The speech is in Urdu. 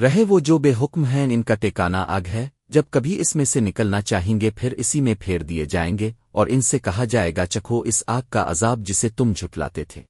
رہے وہ جو بے حکم ہیں، ان کا ٹیکانا آگ ہے۔ جب کبھی اس میں سے نکلنا چاہیں گے، پھر اسی میں پھیر دیے جائیں گے۔ اور ان سے کہا جائے گا، چکھو اس آگ کا عذاب جسے تم جھٹلاتے تھے۔